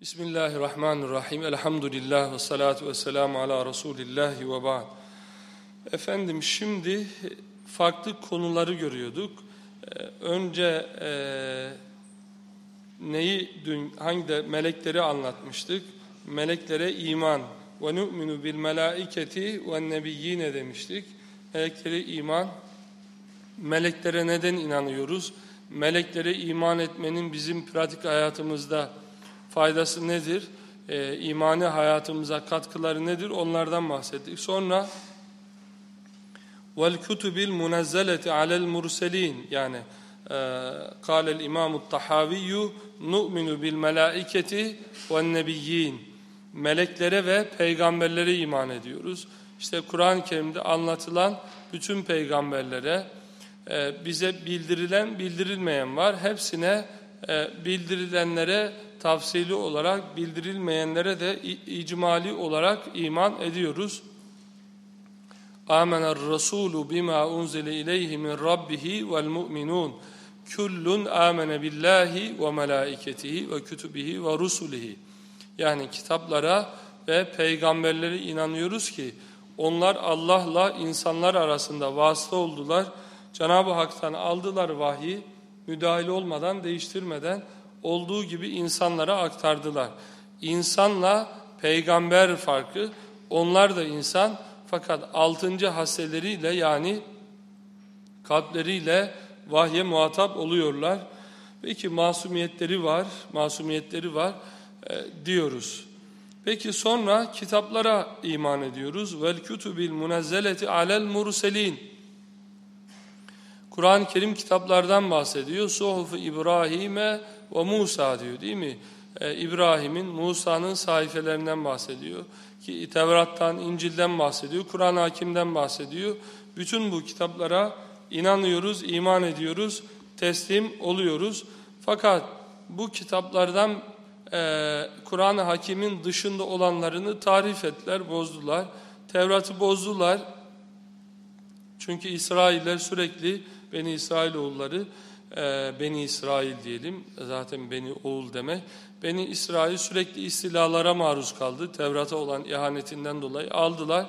Bismillahirrahmanirrahim. Elhamdülillah ve salatu ve selamu ala Resulillahi ve ba'd. Efendim şimdi farklı konuları görüyorduk. Ee, önce e, neyi dün hangi de melekleri anlatmıştık? Meleklere iman ve nu'minu bil melaiketi ve nebiyyine demiştik. Meleklere iman. Meleklere neden inanıyoruz? Meleklere iman etmenin bizim pratik hayatımızda faydası nedir? E, imani hayatımıza katkıları nedir? Onlardan bahsettik. Sonra vel kutubil munazzeleti alel murselin yani قال الإمام الطحاوي نؤمن بالملائكة والنبيين meleklere ve peygamberlere iman ediyoruz. İşte Kur'an-ı Kerim'de anlatılan bütün peygamberlere e, bize bildirilen bildirilmeyen var. Hepsine e, bildirilenlere tavsiyeli olarak bildirilmeyenlere de icmali olarak iman ediyoruz. Amener Rasulu bima unzile ileyhi min rabbihi vel mu'minun. Kullun amene billahi ve melaiketihi ve kütübihi ve rusulihi. Yani kitaplara ve peygamberlere inanıyoruz ki onlar Allah'la insanlar arasında vasıta oldular. Cenab-ı Hak'tan aldılar vahyi müdahale olmadan, değiştirmeden olduğu gibi insanlara aktardılar. İnsanla peygamber farkı, onlar da insan fakat altıncı hasseleriyle yani kalpleriyle vahye muhatap oluyorlar. Peki masumiyetleri var, masumiyetleri var e, diyoruz. Peki sonra kitaplara iman ediyoruz. Vel kutubil munazzeleti alel murselin. Kur'an-ı Kerim kitaplardan bahsediyor. Suhuf İbrahim'e ve Musa diyor değil mi? Ee, İbrahim'in, Musa'nın sayfelerinden bahsediyor. Ki Tevrat'tan, İncil'den bahsediyor. Kur'an-ı Hakim'den bahsediyor. Bütün bu kitaplara inanıyoruz, iman ediyoruz, teslim oluyoruz. Fakat bu kitaplardan e, Kur'an-ı Hakim'in dışında olanlarını tarif ettiler, bozdular. Tevrat'ı bozdular. Çünkü İsrailler sürekli Beni İsrailoğulları e, Beni İsrail diyelim zaten Beni oğul demek. Beni İsrail sürekli istilalara maruz kaldı. Tevrat'a olan ihanetinden dolayı aldılar,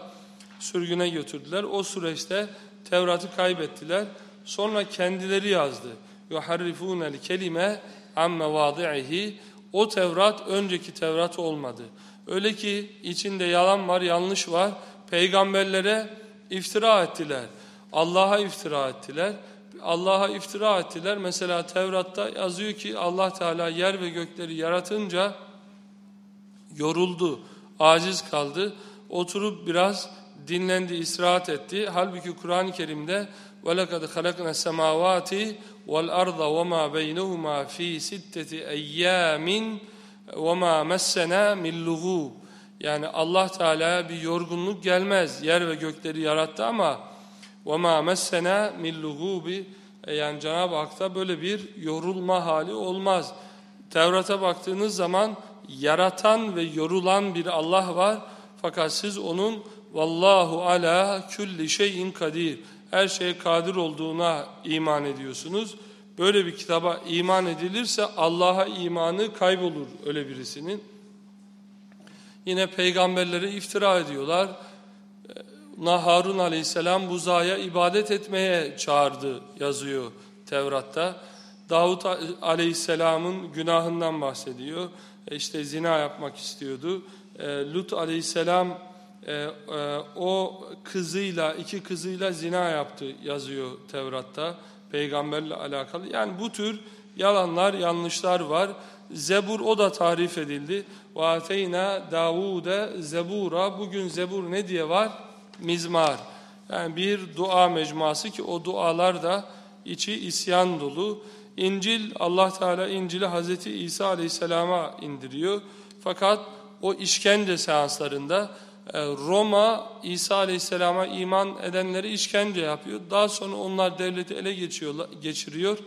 sürgüne götürdüler. O süreçte Tevrat'ı kaybettiler. Sonra kendileri yazdı. يُحَرِّفُونَ الْكَلِمَ عَمَّ وَاضِعِهِ O Tevrat önceki Tevrat olmadı. Öyle ki içinde yalan var, yanlış var. Peygamberlere iftira ettiler. Allah'a iftira ettiler. Allah'a iftira ettiler. Mesela Tevrat'ta yazıyor ki Allah Teala yer ve gökleri yaratınca yoruldu, aciz kaldı. Oturup biraz dinlendi, istirahat etti. Halbuki Kur'an-ı Kerim'de وَلَقَدْ خَلَقْنَا السَّمَاوَاتِ وَالْأَرْضَ وَمَا بَيْنَهُمَا ف۪ي سِتَّةِ اَيَّامٍ وَمَا مَسَّنَا مِنْ لُغُوبٍ Yani Allah Teala'ya bir yorgunluk gelmez. Yer ve gökleri yarattı ama وَمَا مَسَّنَا مِنْ لُغُوبِ Yani Cenab-ı Hak'ta böyle bir yorulma hali olmaz. Tevrat'a baktığınız zaman yaratan ve yorulan bir Allah var. Fakat siz onun vallahu ala külli şeyin kadir her şeye kadir olduğuna iman ediyorsunuz. Böyle bir kitaba iman edilirse Allah'a imanı kaybolur öyle birisinin. Yine peygamberlere iftira ediyorlar. Harun aleyhisselam buzaya ibadet etmeye çağırdı yazıyor Tevrat'ta. Davut aleyhisselamın günahından bahsediyor. E işte zina yapmak istiyordu. E, Lut aleyhisselam e, e, o kızıyla, iki kızıyla zina yaptı yazıyor Tevrat'ta. Peygamberle alakalı. Yani bu tür yalanlar, yanlışlar var. Zebur o da tarif edildi. وَاَتَيْنَا دَاوُودَ zebura. Bugün zebur ne diye var? Mizmar. Yani bir dua mecmuası ki o dualar da içi isyan dolu. İncil Allah Teala İncil'i Hazreti İsa Aleyhisselam'a indiriyor. Fakat o işkence seanslarında e, Roma İsa Aleyhisselam'a iman edenleri işkence yapıyor. Daha sonra onlar devleti ele geçiriyor.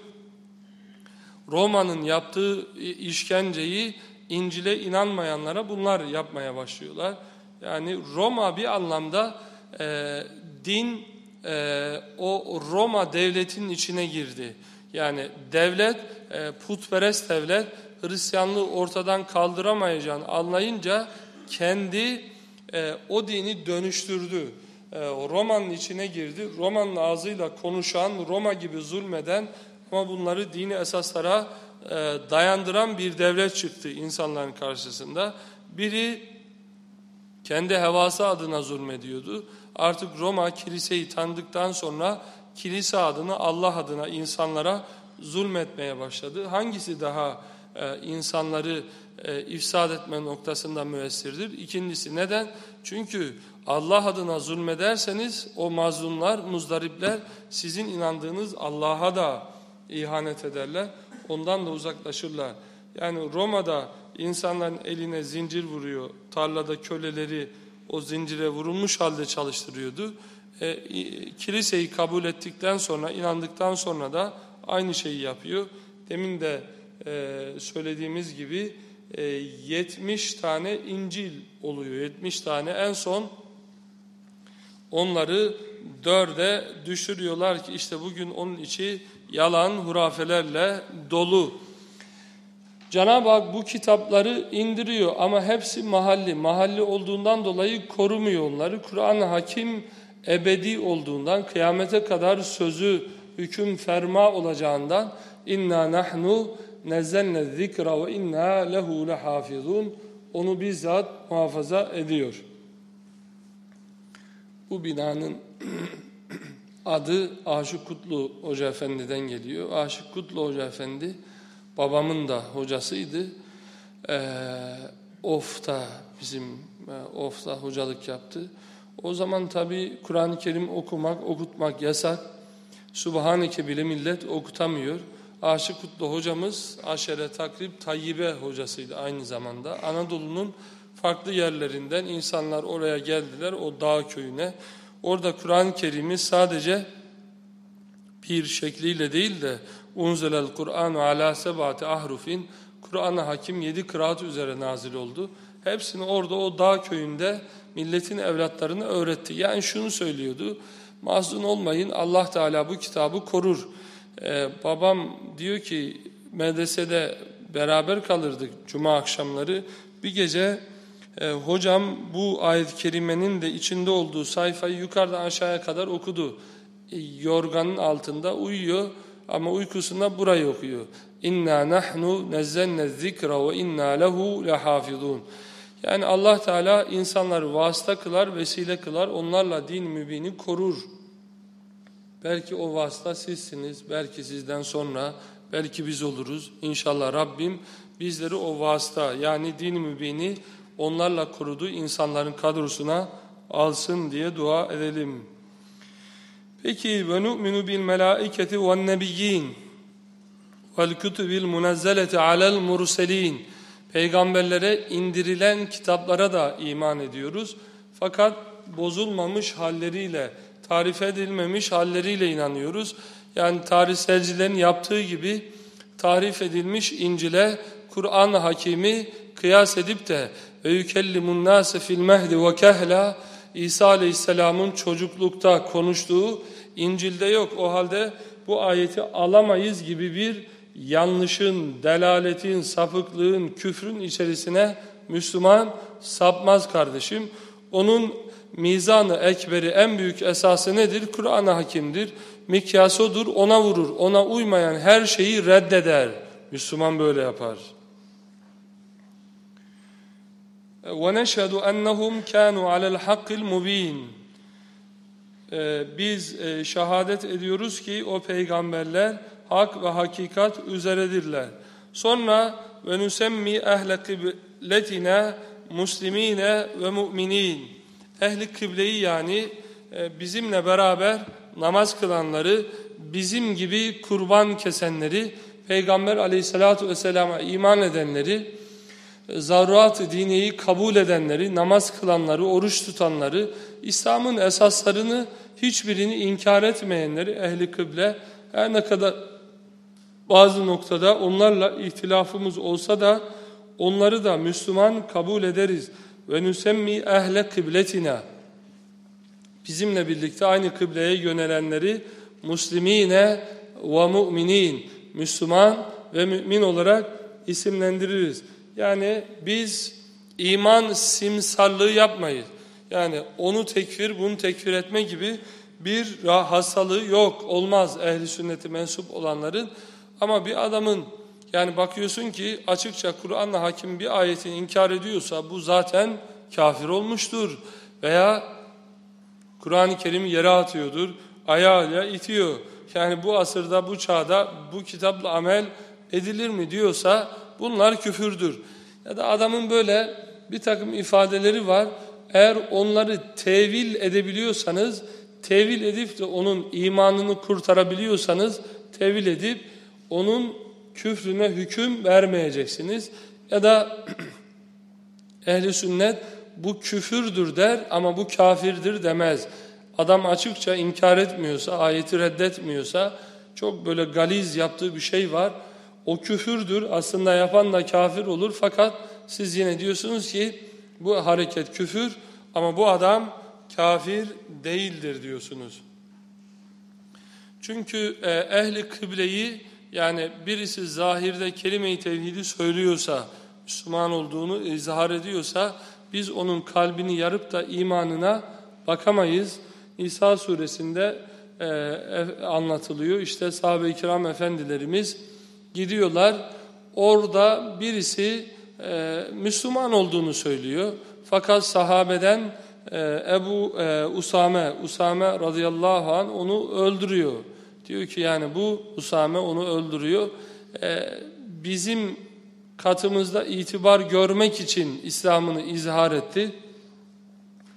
Roma'nın yaptığı işkenceyi İncil'e inanmayanlara bunlar yapmaya başlıyorlar. Yani Roma bir anlamda e, din e, o Roma devletinin içine girdi. Yani devlet, e, putperest devlet Hristiyanlığı ortadan kaldıramayacağını anlayınca kendi e, o dini dönüştürdü. E, Roma'nın içine girdi. Roma'nın ağzıyla konuşan, Roma gibi zulmeden ama bunları dini esaslara e, dayandıran bir devlet çıktı insanların karşısında. Biri kendi hevası adına zulmediyordu. Artık Roma kiliseyi tanıdıktan sonra kilise adına Allah adına insanlara zulmetmeye başladı. Hangisi daha e, insanları e, ifsad etme noktasında müessirdir? İkincisi neden? Çünkü Allah adına zulmederseniz o mazlumlar, muzdaripler sizin inandığınız Allah'a da ihanet ederler. Ondan da uzaklaşırlar. Yani Roma'da insanların eline zincir vuruyor. Tarlada köleleri o zincire vurulmuş halde çalıştırıyordu. E, kiliseyi kabul ettikten sonra, inandıktan sonra da aynı şeyi yapıyor. Demin de e, söylediğimiz gibi e, 70 tane İncil oluyor. 70 tane en son onları dörde düşürüyorlar ki işte bugün onun içi yalan hurafelerle dolu. Cenab-ı Hak bu kitapları indiriyor ama hepsi mahalli. Mahalli olduğundan dolayı korumuyor onları. Kur'an-ı Hakim ebedi olduğundan, kıyamete kadar sözü, hüküm, ferma olacağından inna nahnu nezzelne zikra ve inna lehu lehafizun onu bizzat muhafaza ediyor. Bu binanın adı Aşık Kutlu Hoca Efendi'den geliyor. Aşık Kutlu Hoca Efendi babamın da hocasıydı. Ee, Of'ta bizim e, Of'ta hocalık yaptı. O zaman tabi Kur'an-ı Kerim okumak, okutmak yasak. Subhaneke bile millet okutamıyor. Aşık Kutlu hocamız Aşere Takrib Tayyibe hocasıydı aynı zamanda. Anadolu'nun farklı yerlerinden insanlar oraya geldiler o dağ köyüne. Orada Kur'an-ı Kerim'i sadece bir şekliyle değil de unzelel Kur'anu ala sebati ahrufin Kur'an-ı Hakim yedi kıraat üzere nazil oldu. Hepsini orada o dağ köyünde milletin evlatlarını öğretti. Yani şunu söylüyordu. Mahzun olmayın Allah Teala bu kitabı korur. Ee, babam diyor ki medresede beraber kalırdık cuma akşamları. Bir gece e, hocam bu ayet-i kerimenin de içinde olduğu sayfayı yukarıdan aşağıya kadar okudu. E, yorganın altında uyuyor ama uykusunda burayı okuyor. İnna nahnu nezzelne zikra ve inna lehu lehafizun. Yani Allah Teala insanları vasıta kılar, vesile kılar, onlarla din mübini korur. Belki o vasıta sizsiniz, belki sizden sonra, belki biz oluruz. İnşallah Rabbim bizleri o vasıta yani din mübini onlarla koruduğu insanların kadrosuna alsın diye dua edelim. Peki ve nu'minu bil melaiketi ve nebiyyin vel kutubil munazzeleti alel murselin Peygamberlere indirilen kitaplara da iman ediyoruz. Fakat bozulmamış halleriyle, tarif edilmemiş halleriyle inanıyoruz. Yani tarihselcilerin yaptığı gibi tarif edilmiş İncil'e Kur'an-ı Hakimi kıyas edip de ve yükellimun nase fil mehdi ve kehla İsa Aleyhisselam'ın çocuklukta konuştuğu İncil'de yok. O halde bu ayeti alamayız gibi bir yanlışın, delaletin, sapıklığın, küfrün içerisine Müslüman sapmaz kardeşim. Onun mizanı ekberi en büyük esası nedir? Kur'an-ı Hakim'dir. Mikyasodur, ona vurur. Ona uymayan her şeyi reddeder. Müslüman böyle yapar. وَنَشْهَدُ أَنَّهُمْ كَانُوا عَلَى الْحَقِّ الْمُب۪ينَ Biz e, şehadet ediyoruz ki o peygamberler hak ve hakikat üzeredirler. Sonra ve nusemmi ehle kıbletine muslimine ve müminin. Ehli kıbleyi yani e, bizimle beraber namaz kılanları, bizim gibi kurban kesenleri, Peygamber aleyhissalatu vesselama iman edenleri, zaruat-ı diniyi kabul edenleri, namaz kılanları, oruç tutanları, İslam'ın esaslarını hiçbirini inkar etmeyenleri ehli kıble her ne kadar bazı noktada onlarla ihtilafımız olsa da onları da Müslüman kabul ederiz. Ve nüsemmi ehle kıbletina. Bizimle birlikte aynı kıbleye yönelenleri muslimine ve müminin. Müslüman ve mümin olarak isimlendiririz. Yani biz iman simsarlığı yapmayız. Yani onu tekfir, bunu tekfir etme gibi bir hastalığı yok, olmaz ehli sünneti mensup olanların. Ama bir adamın yani bakıyorsun ki açıkça Kur'an'la hakim bir ayetini inkar ediyorsa bu zaten kafir olmuştur. Veya Kur'an-ı Kerim'i yere atıyordur, ayağıyla itiyor. Yani bu asırda, bu çağda bu kitapla amel edilir mi diyorsa bunlar küfürdür. Ya da adamın böyle bir takım ifadeleri var. Eğer onları tevil edebiliyorsanız, tevil edip de onun imanını kurtarabiliyorsanız, tevil edip onun küfrüne hüküm vermeyeceksiniz. Ya da ehli sünnet bu küfürdür der ama bu kafirdir demez. Adam açıkça inkar etmiyorsa, ayeti reddetmiyorsa, çok böyle galiz yaptığı bir şey var. O küfürdür, aslında yapan da kafir olur fakat siz yine diyorsunuz ki bu hareket küfür ama bu adam kafir değildir diyorsunuz. Çünkü e, ehli kıbleyi yani birisi zahirde kelime-i tevhidi söylüyorsa, Müslüman olduğunu izhar ediyorsa biz onun kalbini yarıp da imanına bakamayız. İsa suresinde e, e, anlatılıyor. İşte sahabe-i kiram efendilerimiz gidiyorlar. Orada birisi e, Müslüman olduğunu söylüyor. Fakat sahabeden e, Ebu e, Usame, Usame radıyallahu an onu öldürüyor. Diyor ki yani bu Usame onu öldürüyor. E, bizim katımızda itibar görmek için İslam'ını izhar etti.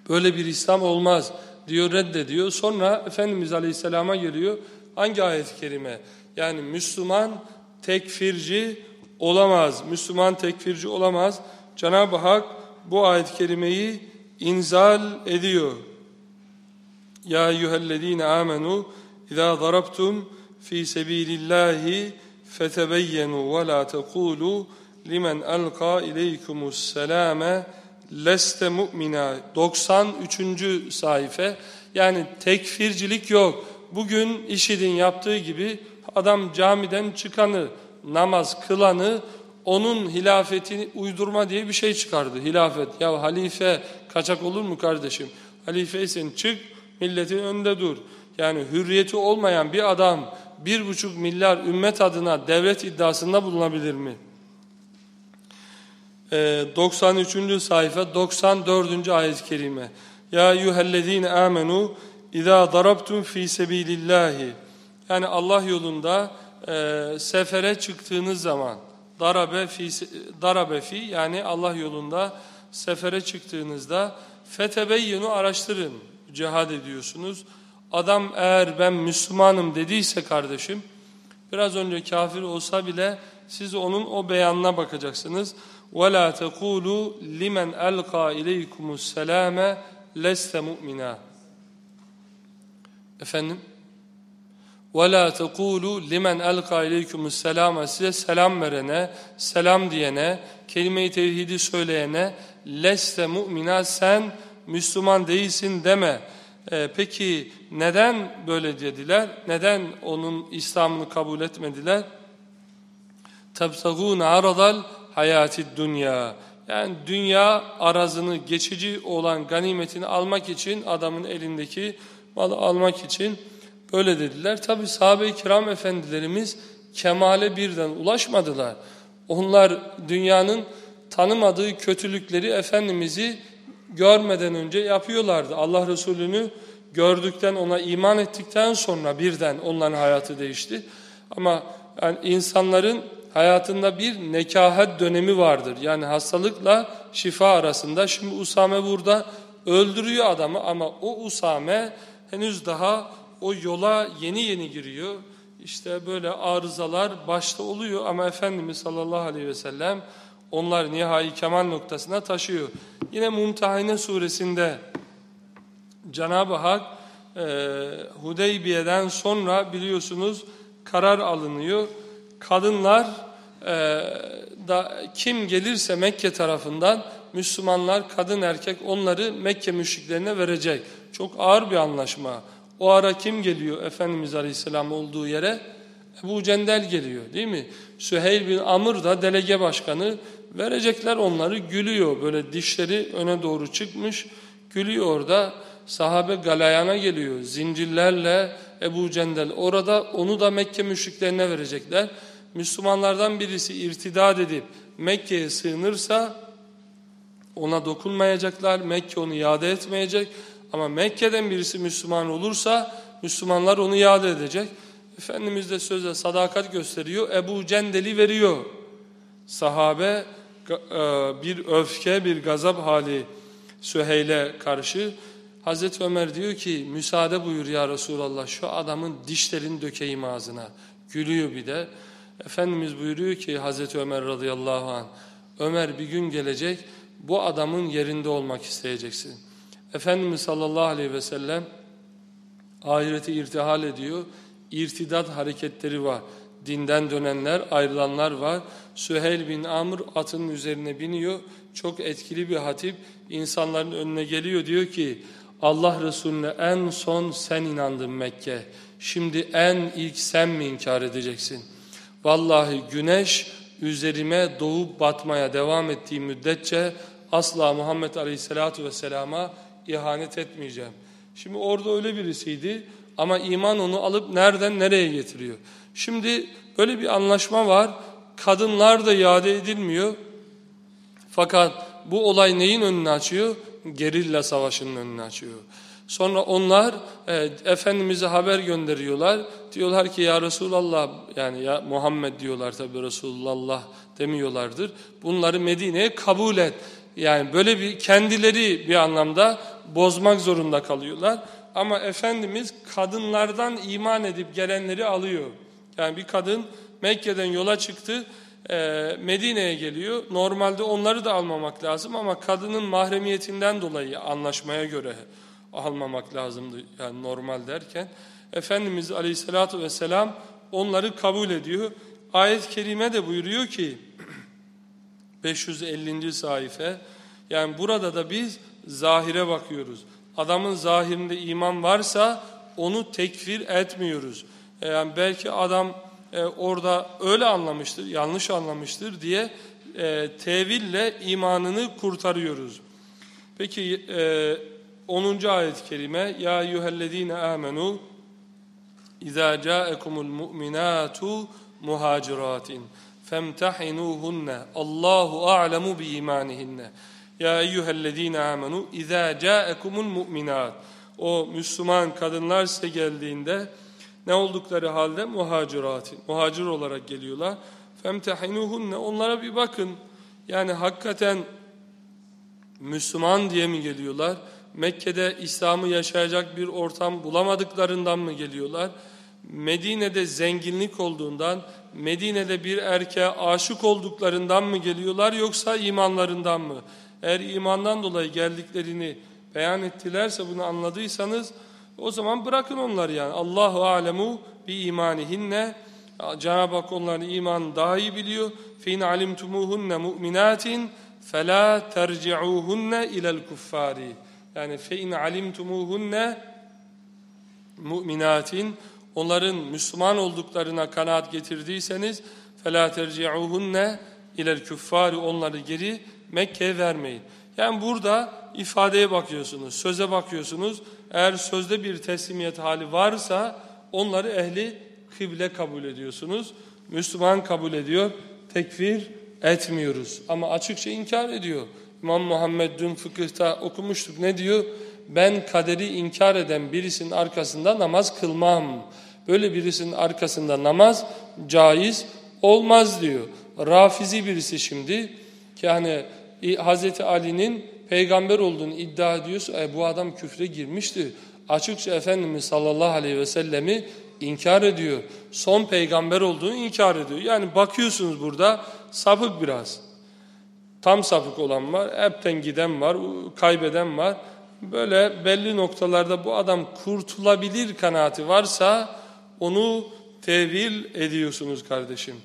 Böyle bir İslam olmaz diyor reddediyor. Sonra Efendimiz Aleyhisselam'a geliyor. Hangi ayet-i kerime? Yani Müslüman tekfirci olamaz. Müslüman tekfirci olamaz. Cenab-ı Hak bu ayet-i kerimeyi inzal ediyor. Ya eyyühellezine amenu İzâ darabtum fî sebîlillâhi fetebeyyenu ve lâ tekûlû limen elqa ileykumus selâme leste mu'mina 93. sayfa yani tekfircilik yok. Bugün işidin yaptığı gibi adam camiden çıkanı, namaz kılanı onun hilafetini uydurma diye bir şey çıkardı. Hilafet. Ya halife kaçak olur mu kardeşim? Halifeysen çık milletin önünde dur. Yani hürriyeti olmayan bir adam bir buçuk milyar ümmet adına devlet iddiasında bulunabilir mi? 93. Ee, sayfa 94. ayet-i kerime. Ya eyyühellezine amenu izâ darabtum fî sebîlillâhi. Yani Allah yolunda e, sefere çıktığınız zaman darabe fi, darabe fi yani Allah yolunda sefere çıktığınızda fetebeyyenu araştırın. Cihad ediyorsunuz. Adam eğer ben Müslümanım dediyse kardeşim, biraz önce kafir olsa bile siz onun o beyanına bakacaksınız. وَلَا تَقُولُوا لِمَنْ أَلْقَى اِلَيْكُمُ السَّلَامَ لَسْتَ مُؤْمِنًا Efendim? وَلَا تَقُولُوا لِمَنْ أَلْقَى اِلَيْكُمُ السَّلَامَ Size selam verene, selam diyene, kelime-i tevhidi söyleyene, leste mu'mina sen Müslüman değilsin deme. Ee, peki neden böyle dediler? Neden onun İslam'ını kabul etmediler? تَبْتَغُونَ عَرَضَ hayati dünya. Yani dünya arazını geçici olan ganimetini almak için adamın elindeki malı almak için böyle dediler. Tabi sahabe-i kiram efendilerimiz kemale birden ulaşmadılar. Onlar dünyanın tanımadığı kötülükleri Efendimiz'i görmeden önce yapıyorlardı. Allah Resulü'nü gördükten, ona iman ettikten sonra birden onların hayatı değişti. Ama yani insanların hayatında bir nekahet dönemi vardır. Yani hastalıkla şifa arasında. Şimdi Usame burada öldürüyor adamı ama o Usame henüz daha o yola yeni yeni giriyor. İşte böyle arızalar başta oluyor ama Efendimiz sallallahu aleyhi ve sellem onlar nihai kemal noktasına taşıyor. Yine Mumtahine suresinde Cenab-ı Hak e, Hudeybiye'den sonra biliyorsunuz karar alınıyor. Kadınlar e, da kim gelirse Mekke tarafından Müslümanlar kadın erkek onları Mekke müşriklerine verecek. Çok ağır bir anlaşma. O ara kim geliyor Efendimiz Aleyhisselam olduğu yere? Ebu Cendel geliyor değil mi? Süheyl bin Amr da delege başkanı verecekler onları gülüyor. Böyle dişleri öne doğru çıkmış gülüyor orada. Sahabe galayana geliyor zincirlerle Ebu Cendel. Orada onu da Mekke müşriklerine verecekler. Müslümanlardan birisi irtidad edip Mekke'ye sığınırsa ona dokunmayacaklar. Mekke onu iade etmeyecek. Ama Mekke'den birisi Müslüman olursa Müslümanlar onu iade edecek. Efendimiz de sözle sadakat gösteriyor. Ebu Cendel'i veriyor. Sahabe e, bir öfke, bir gazap hali Süheyl'e karşı. Hazreti Ömer diyor ki müsaade buyur ya Resulallah şu adamın dişlerini dökeyim ağzına. Gülüyor bir de. Efendimiz buyuruyor ki Hazreti Ömer radıyallahu anh Ömer bir gün gelecek bu adamın yerinde olmak isteyeceksin. Efendimiz sallallahu aleyhi ve sellem ahireti irtihal ediyor. İrtidat hareketleri var. Dinden dönenler, ayrılanlar var. Süheyl bin Amr atının üzerine biniyor. Çok etkili bir hatip. insanların önüne geliyor diyor ki Allah Resulüne en son sen inandın Mekke. Şimdi en ilk sen mi inkar edeceksin? Vallahi güneş üzerime doğup batmaya devam ettiği müddetçe asla Muhammed Aleyhisselatü Vesselam'a ihanet etmeyeceğim. Şimdi orada öyle birisiydi ama iman onu alıp nereden nereye getiriyor. Şimdi böyle bir anlaşma var. Kadınlar da iade edilmiyor. Fakat bu olay neyin önünü açıyor? Gerilla savaşının önünü açıyor. Sonra onlar e, Efendimiz'e haber gönderiyorlar. Diyorlar ki ya Resulallah yani ya Muhammed diyorlar tabi Resulullah demiyorlardır. Bunları Medine'ye kabul et. Yani böyle bir kendileri bir anlamda bozmak zorunda kalıyorlar. Ama Efendimiz kadınlardan iman edip gelenleri alıyor. Yani bir kadın Mekke'den yola çıktı, e, Medine'ye geliyor. Normalde onları da almamak lazım ama kadının mahremiyetinden dolayı anlaşmaya göre almamak lazımdı. Yani normal derken. Efendimiz Aleyhisselatü Vesselam onları kabul ediyor. Ayet-i Kerime de buyuruyor ki 550. sayfa yani burada da biz zahire bakıyoruz. Adamın zahirinde iman varsa onu tekfir etmiyoruz. E, yani belki adam e, orada öyle anlamıştır, yanlış anlamıştır diye e, teville imanını kurtarıyoruz. Peki e, 10. ayet-i kerime Ya eyyühellezine amenu İzâ câekumul mu'minâtu muhaciratin femtahinuhunne Allahu a'lemu bi imanihinne Ya eyyühellezine amenu İzâ câekumul mu'minât O Müslüman kadınlar size geldiğinde ne oldukları halde muhaciratin muhacir olarak geliyorlar. femtahinuhunne onlara bir bakın. Yani hakikaten Müslüman diye mi geliyorlar? Mekke'de İslam'ı yaşayacak bir ortam bulamadıklarından mı geliyorlar? Medine'de zenginlik olduğundan, Medine'de bir erkeğe aşık olduklarından mı geliyorlar yoksa imanlarından mı? Eğer imandan dolayı geldiklerini beyan ettilerse bunu anladıysanız o zaman bırakın onları yani. Allahu alemu bi imanihinne Cenab-ı Hak onların imanı daha iyi biliyor. Fin alimtumuhunne mu'minatin fela terci'uhunne ilel kuffari. Yani fe in alimtumuhunne mu'minatin onların Müslüman olduklarına kanaat getirdiyseniz fela terci'uhunne ilel küffari onları geri Mekke'ye vermeyin. Yani burada ifadeye bakıyorsunuz, söze bakıyorsunuz. Eğer sözde bir teslimiyet hali varsa onları ehli kıble kabul ediyorsunuz. Müslüman kabul ediyor, tekfir etmiyoruz. Ama açıkça inkar ediyor. İmam Muhammed dün fıkıhta okumuştuk. Ne diyor? Ben kaderi inkar eden birisinin arkasında namaz kılmam. Böyle birisinin arkasında namaz caiz olmaz diyor. Rafizi birisi şimdi ki hani Hazreti Ali'nin peygamber olduğunu iddia ediyorsa e, bu adam küfre girmişti. Açıkça Efendimiz sallallahu aleyhi ve sellemi inkar ediyor. Son peygamber olduğunu inkar ediyor. Yani bakıyorsunuz burada sapık biraz. Tam sapık olan var, hepten giden var, kaybeden var. Böyle belli noktalarda bu adam kurtulabilir kanaati varsa onu tevil ediyorsunuz kardeşim.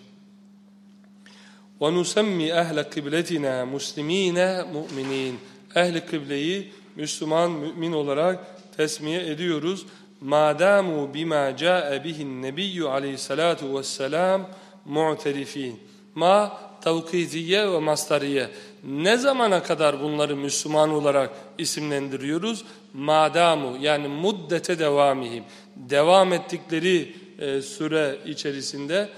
وَنُسَمِّ اَهْلَ قِبْلَتِنَا مُسْلِم۪ينَ مُؤْمِن۪ينَ Ehli kıbleyi Müslüman, mümin olarak tesmiye ediyoruz. مَا دَامُوا بِمَا جَاءَ بِهِ النَّبِيُّ عَلَيْهِ الصَّلَاةُ وَالسَّلَامُ مُعْتَرِف۪ينَ Ma tevkidiye ve mastariye. Ne zamana kadar bunları Müslüman olarak isimlendiriyoruz? Madamu yani muddete devamihim. Devam ettikleri e, süre içerisinde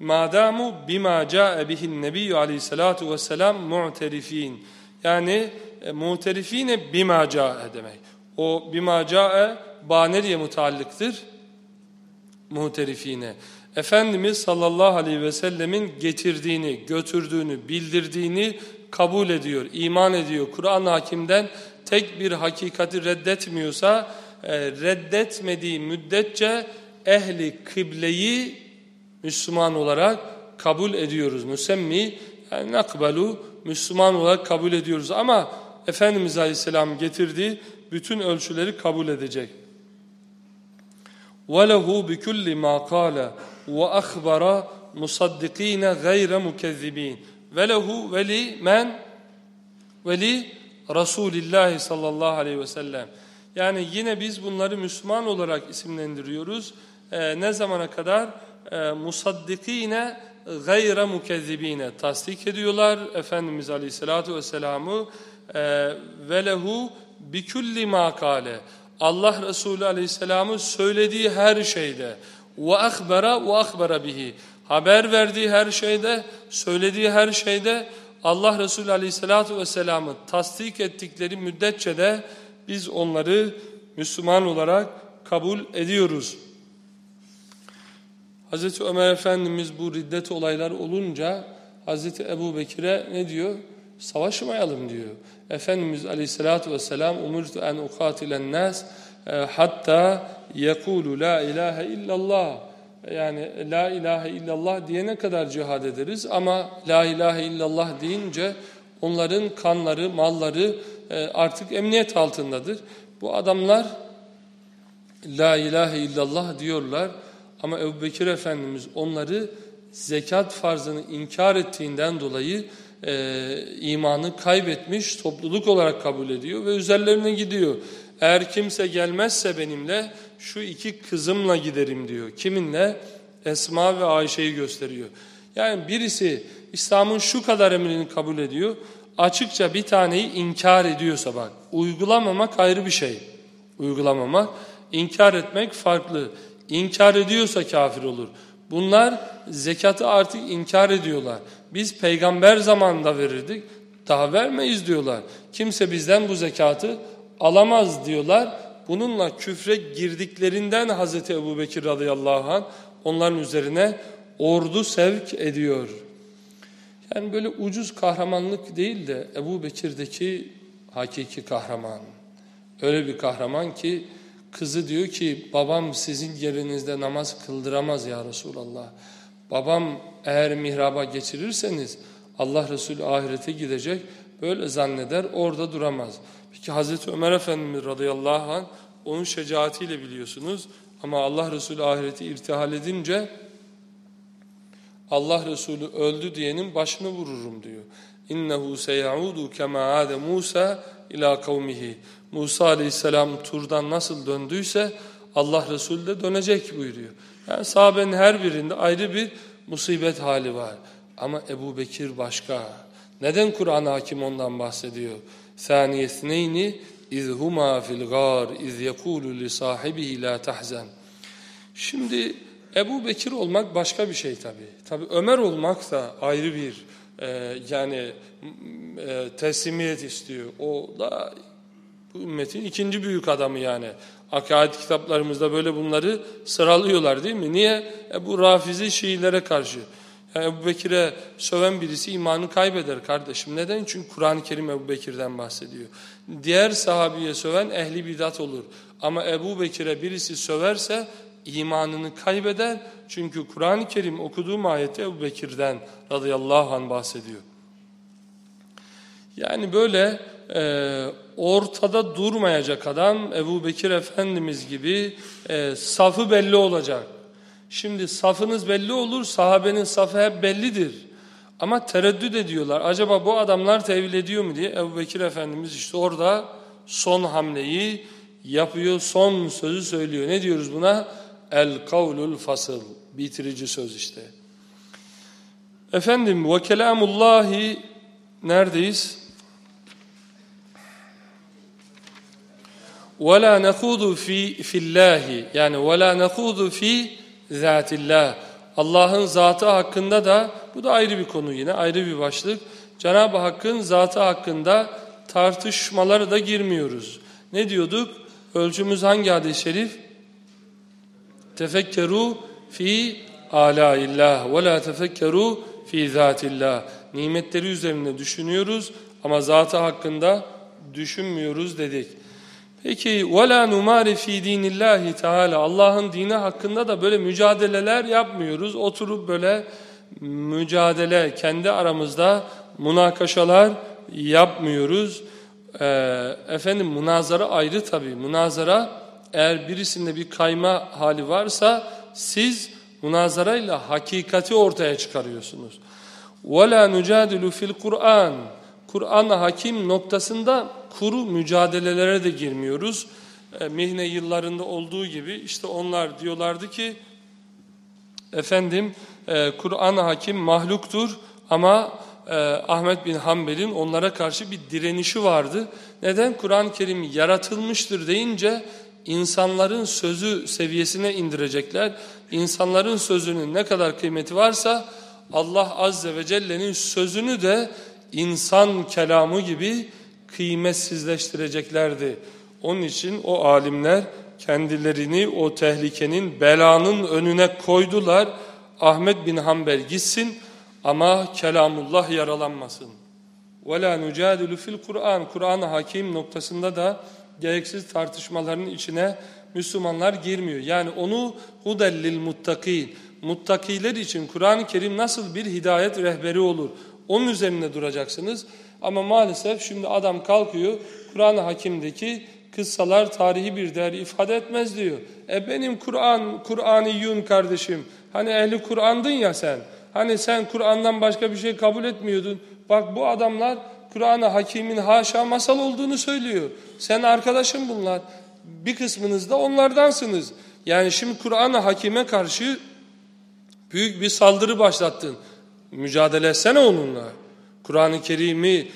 madamu bima ca'e bihin nebiyyü aleyhissalatu vesselam mu'terifin. Yani e, mu'terifine bima ca'e demek. O bima ca'e ba nereye mutallıktır? Mu'terifine. Efendimiz sallallahu aleyhi ve sellemin getirdiğini, götürdüğünü, bildirdiğini kabul ediyor, iman ediyor. Kur'an hakimden tek bir hakikati reddetmiyorsa, e, reddetmediği müddetçe ehli kıbleyi Müslüman olarak kabul ediyoruz. Nüsemmi, yani nakbalu, Müslüman olarak kabul ediyoruz. Ama Efendimiz Aleyhisselam getirdiği bütün ölçüleri kabul edecek. وَلَهُ بِكُلِّ مَا قَالَ وَأَخْبَرَ مُصَدِّق۪ينَ غَيْرَ مُكَذِّب۪ينَ ve lehu ve li men ve li sallallahu aleyhi ve sellem. Yani yine biz bunları Müslüman olarak isimlendiriyoruz. Ee, ne zamana kadar? Ee, musaddikine gayre mukezzibine tasdik ediyorlar Efendimiz Aleyhisselatü Vesselam'ı ee, e, ve lehu bikulli makale Allah Resulü Aleyhisselam'ın söylediği her şeyde ve akbara ve akbara bihi haber verdiği her şeyde söylediği her şeyde Allah Resulü aleyhissalatu vesselam'ı tasdik ettikleri müddetçe de biz onları Müslüman olarak kabul ediyoruz. Hazreti Ömer Efendimiz bu riddet olaylar olunca Hazreti Ebu Bekir'e ne diyor? Savaşmayalım diyor. Efendimiz Aleyhisselatü Vesselam umirtu en ukatilen nas e, hatta yekulu la ilahe illallah yani la ilahe illallah diyene kadar cihad ederiz ama la ilahe illallah deyince onların kanları, malları e, artık emniyet altındadır. Bu adamlar la ilahe illallah diyorlar ama Ebu Bekir Efendimiz onları zekat farzını inkar ettiğinden dolayı e, imanı kaybetmiş topluluk olarak kabul ediyor ve üzerlerine gidiyor. Eğer kimse gelmezse benimle şu iki kızımla giderim diyor. Kiminle? Esma ve Ayşe'yi gösteriyor. Yani birisi İslam'ın şu kadar emrini kabul ediyor. Açıkça bir taneyi inkar ediyorsa bak. Uygulamamak ayrı bir şey. Uygulamamak. inkar etmek farklı. İnkar ediyorsa kafir olur. Bunlar zekatı artık inkar ediyorlar. Biz peygamber zamanında verirdik. Daha vermeyiz diyorlar. Kimse bizden bu zekatı alamaz diyorlar. Bununla küfre girdiklerinden Hazreti Ebu Bekir radıyallahu anh onların üzerine ordu sevk ediyor. Yani böyle ucuz kahramanlık değil de Ebu Bekir'deki hakiki kahraman. Öyle bir kahraman ki kızı diyor ki babam sizin yerinizde namaz kıldıramaz ya Resulallah. Babam eğer mihraba geçirirseniz Allah Resulü ahirete gidecek böyle zanneder orada duramaz. Peki Hazreti Ömer Efendimiz radıyallahu anh onun şecaatiyle biliyorsunuz ama Allah Resulü ahireti irtihal edince Allah Resulü öldü diyenin başını vururum diyor. İnnehu seyaudu kema ade Musa ila kavmihi. Musa aleyhisselam turdan nasıl döndüyse Allah Resulü de dönecek buyuruyor. Yani sahabenin her birinde ayrı bir musibet hali var. Ama Ebu Bekir başka. Neden Kur'an hakim ondan bahsediyor? Saniyesneyni izhuma fil gar iz yekulu li sahibihi la tahzen. Şimdi Ebu Bekir olmak başka bir şey tabi. Tabi Ömer olmak da ayrı bir e, yani e, teslimiyet istiyor. O da bu ümmetin ikinci büyük adamı yani. Akaid kitaplarımızda böyle bunları sıralıyorlar değil mi? Niye? E, bu Rafizi Şiilere karşı. Ebu Bekir'e söven birisi imanı kaybeder kardeşim. Neden? Çünkü Kur'an-ı Kerim Ebu Bekir'den bahsediyor. Diğer sahabiye söven ehli bidat olur. Ama Ebu Bekir'e birisi söverse imanını kaybeder. Çünkü Kur'an-ı Kerim okuduğum ayette Ebu Bekir'den radıyallahu anh bahsediyor. Yani böyle e, ortada durmayacak adam Ebu Bekir Efendimiz gibi e, safı belli olacak. Şimdi safınız belli olur, sahabenin safı hep bellidir. Ama tereddüt ediyorlar. Acaba bu adamlar tevil ediyor mu diye Ebu Bekir Efendimiz işte orada son hamleyi yapıyor, son sözü söylüyor. Ne diyoruz buna? El kavlul fasıl. Bitirici söz işte. Efendim ve kelamullahi neredeyiz? Ve la nekudu fi fillahi yani ve la nekudu fi zatillah. Allah'ın zatı hakkında da bu da ayrı bir konu yine ayrı bir başlık. Cenab-ı Hakk'ın zatı hakkında tartışmalara da girmiyoruz. Ne diyorduk? Ölçümüz hangi hadis-i şerif? Tefekkeru fi alaillah ve la tefekkeru fi zatillah. Nimetleri üzerinde düşünüyoruz ama zatı hakkında düşünmüyoruz dedik. Peki وَلَا نُمَارِ ف۪ي دِينِ اللّٰهِ Teala Allah'ın dini hakkında da böyle mücadeleler yapmıyoruz. Oturup böyle mücadele, kendi aramızda münakaşalar yapmıyoruz. Ee, efendim münazara ayrı tabii. Münazara eğer birisinde bir kayma hali varsa siz münazarayla hakikati ortaya çıkarıyorsunuz. وَلَا نُجَادِلُ fil Kur'an Kur'an hakim noktasında kuru mücadelelere de girmiyoruz. E, mihne yıllarında olduğu gibi işte onlar diyorlardı ki efendim e, Kur'an hakim mahluktur ama e, Ahmet bin Hanbel'in onlara karşı bir direnişi vardı. Neden? Kur'an-ı Kerim yaratılmıştır deyince insanların sözü seviyesine indirecekler. İnsanların sözünün ne kadar kıymeti varsa Allah Azze ve Celle'nin sözünü de insan kelamı gibi kıymetsizleştireceklerdi. Onun için o alimler kendilerini o tehlikenin, belanın önüne koydular. Ahmet bin Hanbel gitsin ama kelamullah yaralanmasın. وَلَا نُجَادِلُ fil Kur'an Kur'an-ı Hakim noktasında da gereksiz tartışmaların içine Müslümanlar girmiyor. Yani onu hudellil muttaki, muttakiler için Kur'an-ı Kerim nasıl bir hidayet rehberi olur? Onun üzerinde duracaksınız. Ama maalesef şimdi adam kalkıyor Kur'an-ı Hakim'deki kıssalar tarihi bir değer ifade etmez diyor. E benim Kur'an, Kur'aniyun kardeşim. Hani ehli Kur'andın ya sen. Hani sen Kur'an'dan başka bir şey kabul etmiyordun. Bak bu adamlar Kur'an-ı Hakim'in haşa masal olduğunu söylüyor. Sen arkadaşım bunlar. Bir kısmınız da onlardansınız. Yani şimdi Kur'an-ı Hakim'e karşı büyük bir saldırı başlattın. Mücadele etsene onunla. Kur'an-ı Kerim'i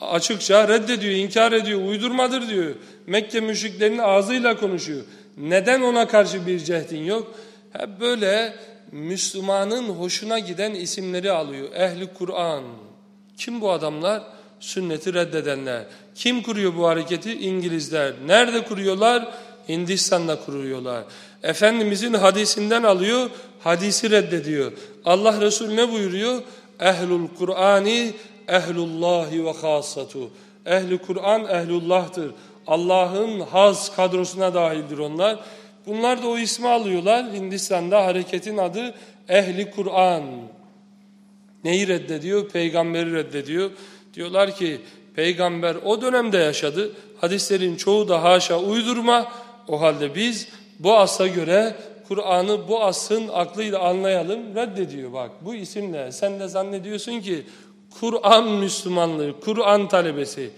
açıkça reddediyor, inkar ediyor, uydurmadır diyor. Mekke müşriklerinin ağzıyla konuşuyor. Neden ona karşı bir cehdin yok? Hep böyle Müslümanın hoşuna giden isimleri alıyor. Ehli Kur'an. Kim bu adamlar? Sünneti reddedenler. Kim kuruyor bu hareketi? İngilizler. Nerede kuruyorlar? Hindistan'da kuruyorlar. Efendimizin hadisinden alıyor, hadisi reddediyor. Allah Resulü ne buyuruyor? Ehlul Kur'ani ehlullahi ve hasatu. Ehli Kur'an ehlullah'tır. Allah'ın haz kadrosuna dahildir onlar. Bunlar da o ismi alıyorlar. Hindistan'da hareketin adı Ehli Kur'an. Neyi reddediyor? Peygamberi reddediyor. Diyorlar ki peygamber o dönemde yaşadı. Hadislerin çoğu da haşa uydurma. O halde biz bu asla göre Kur'an'ı bu asrın aklıyla anlayalım reddediyor bak bu isimle. Sen de zannediyorsun ki Kur'an Müslümanlığı, Kur'an talebesi.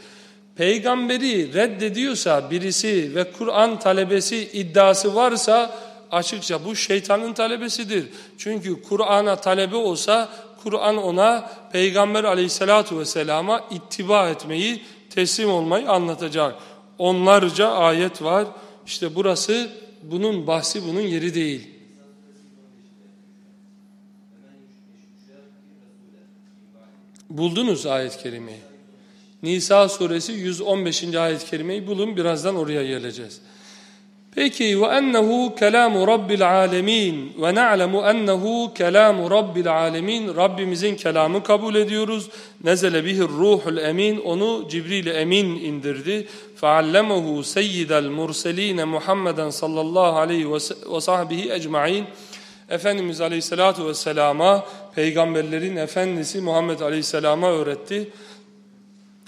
Peygamberi reddediyorsa birisi ve Kur'an talebesi iddiası varsa açıkça bu şeytanın talebesidir. Çünkü Kur'an'a talebe olsa Kur'an ona Peygamber aleyhissalatu vesselama ittiba etmeyi, teslim olmayı anlatacak. Onlarca ayet var. İşte burası bunun bahsi bunun yeri değil. Buldunuz ayet-i kerimeyi. Nisa suresi 115. ayet-i kerimeyi bulun birazdan oraya geleceğiz. Peki ve ennehu kelamu rabbil alemin ve na'lemu ennehu kelamu rabbil alemin Rabbimizin kelamı kabul ediyoruz. Nezele bihir ruhul emin onu Cibril emin indirdi. Feallemehu seyyidel murseline Muhammeden sallallahu aleyhi ve sahbihi ecmain. Efendimiz aleyhissalatu vesselama peygamberlerin efendisi Muhammed aleyhisselama öğretti.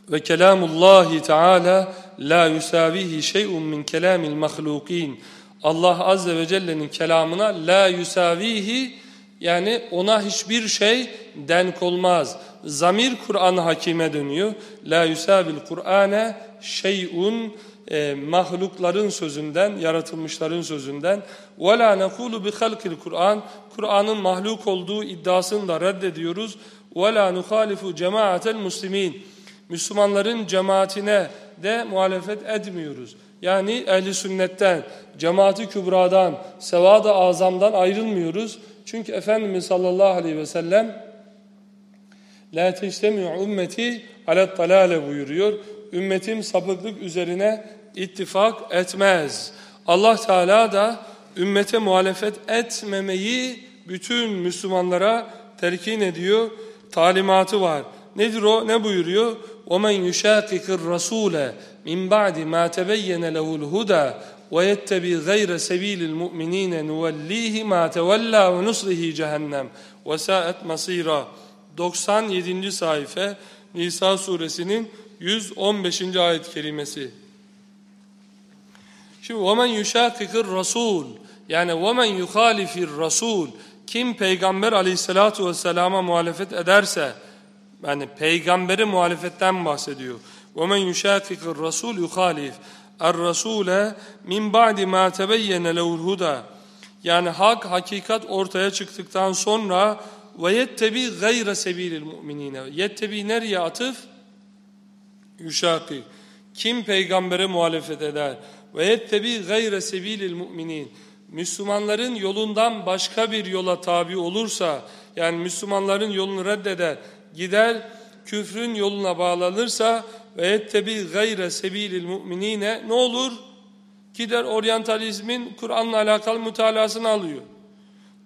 Ve kelamullahi teala la yusavihi şey'un min kelamil mahlukin. Allah azze ve celle'nin kelamına la yusavihi yani ona hiçbir şey denk olmaz. Zamir Kur'an hakime dönüyor. La yusabil Kur'ane şey'un e, mahlukların sözünden, yaratılmışların sözünden وَلَا نَقُولُ بِخَلْقِ Kur'an Kur'an'ın mahluk olduğu iddiasını da reddediyoruz. وَلَا نُخَالِفُ جَمَاعَةَ الْمُسْلِمِينَ Müslümanların cemaatine de muhalefet etmiyoruz. Yani ehli sünnetten, cemaati kübradan, sevad-ı azamdan ayrılmıyoruz. Çünkü Efendimiz sallallahu aleyhi ve sellem La teştemi'u ümmeti alet dalale buyuruyor. Ümmetim sapıklık üzerine ittifak etmez. Allah Teala da ümmete muhalefet etmemeyi bütün Müslümanlara terkin ediyor. Talimatı var. Nedir o? Ne buyuruyor? وَمَنْ يُشَاقِقِ الرَّسُولَ مِنْ بَعْدِ مَا تَبَيَّنَ لَهُ الْهُدَى وَيَتَّبِي غَيْرَ سَب۪يلِ الْمُؤْمِنِينَ نُوَلِّيهِ مَا تَوَلَّى وَنُصْلِهِ جَهَنَّمْ وَسَاءَتْ مَصِيرًا 97. sayfa Nisa suresinin 115. ayet kelimesi. Şimdi وَمَنْ يُشَاقِقِ الرَّسُولِ yani وَمَنْ يُخَالِفِ الرَّسُولِ Kim peygamber aleyhissalatu vesselama muhalefet ederse yani peygamberi muhalefetten bahsediyor. وَمَنْ يُشَاقِقِ الرَّسُولِ يُخَالِفِ الرَّسُولَ min ba'di ma tebeyyene lehul huda yani hak hakikat ortaya çıktıktan sonra ve yettebi gayre sebilil mu'minine yettebi nereye atıf yuşaki kim peygambere muhalefet eder Ve yettebi gayre sebilil mu'minin Müslümanların yolundan başka bir yola tabi olursa yani Müslümanların yolunu reddeder gider küfrün yoluna bağlanırsa ve yettebi gayre sebilil mu'minine ne olur? Gider oryantalizmin Kur'an'la alakalı mutalasını alıyor.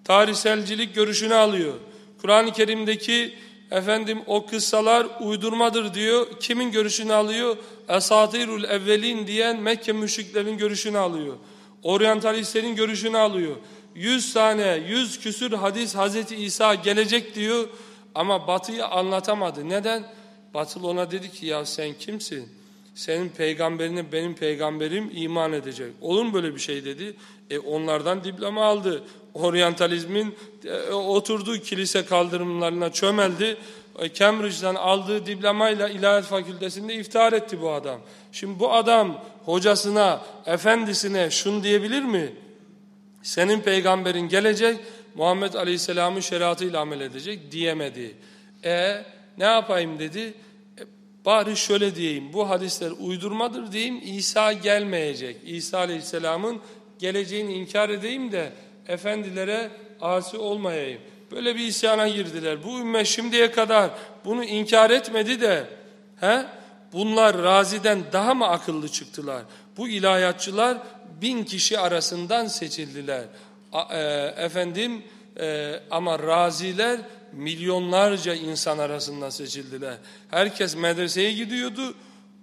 Tarihselcilik görüşünü alıyor. Kur'an-ı Kerim'deki efendim o kıssalar uydurmadır diyor. Kimin görüşünü alıyor? Esatirul evvelin diyen Mekke müşriklerin görüşünü alıyor. Oryantalistlerin görüşünü alıyor. Yüz tane, yüz küsür hadis Hazreti İsa gelecek diyor. Ama batıyı anlatamadı. Neden? Batılı ona dedi ki ya sen kimsin? Senin peygamberine benim peygamberim iman edecek. Olur mu böyle bir şey dedi. E onlardan diploma aldı. Oryantalizmin e, oturduğu kilise kaldırımlarına çömeldi. E, Cambridge'den aldığı diplomayla İlahiyat Fakültesinde iftihar etti bu adam. Şimdi bu adam hocasına, efendisine şunu diyebilir mi? Senin peygamberin gelecek, Muhammed Aleyhisselam'ın şeriatıyla amel edecek diyemedi. E ne yapayım dedi. E, bari şöyle diyeyim bu hadisler uydurmadır diyeyim İsa gelmeyecek. İsa Aleyhisselam'ın geleceğini inkar edeyim de efendilere asi olmayayım. Böyle bir isyana girdiler. Bu ümmet şimdiye kadar bunu inkar etmedi de he? bunlar raziden daha mı akıllı çıktılar? Bu ilahiyatçılar bin kişi arasından seçildiler. A, e, efendim e, ama raziler milyonlarca insan arasında seçildiler. Herkes medreseye gidiyordu.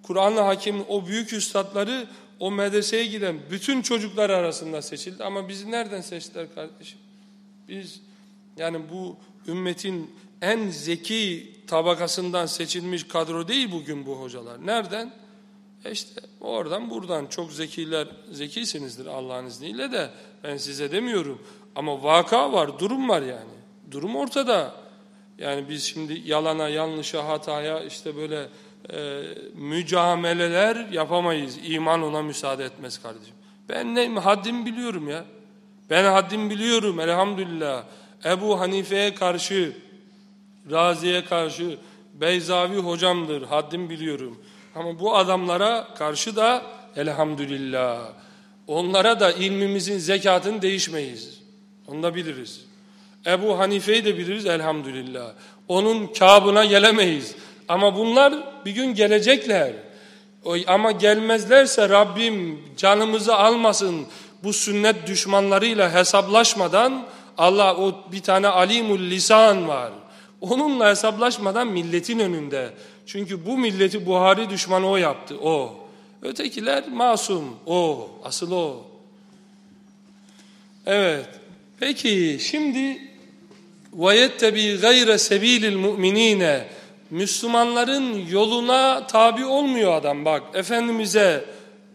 Kur'an-ı Hakim'in o büyük üstadları o medreseye giden bütün çocuklar arasında seçildi. Ama bizi nereden seçtiler kardeşim? Biz yani bu ümmetin en zeki tabakasından seçilmiş kadro değil bugün bu hocalar. Nereden? E işte oradan buradan çok zekiler, zekisinizdir Allah'ın izniyle de ben size demiyorum. Ama vaka var, durum var yani. Durum ortada. Yani biz şimdi yalana, yanlışa, hataya işte böyle e, mücameleler yapamayız. İman ona müsaade etmez kardeşim. Ben ne haddim biliyorum ya. Ben haddim biliyorum elhamdülillah. Ebu Hanife'ye karşı, Razi'ye karşı, Beyzavi hocamdır, haddim biliyorum. Ama bu adamlara karşı da elhamdülillah. Onlara da ilmimizin zekatını değişmeyiz. Onu da biliriz. Ebu Hanife'yi de biliriz elhamdülillah. Onun kabına gelemeyiz. Ama bunlar bir gün gelecekler. Ama gelmezlerse Rabbim canımızı almasın bu sünnet düşmanlarıyla hesaplaşmadan Allah o bir tane alimul lisan var. Onunla hesaplaşmadan milletin önünde. Çünkü bu milleti Buhari düşmanı o yaptı. O. Ötekiler masum. O. Asıl o. Evet. Peki şimdi وَيَتَّبِي غَيْرَ سَب۪يلِ الْمُؤْمِن۪ينَ Müslümanların yoluna tabi olmuyor adam bak. Efendimiz'e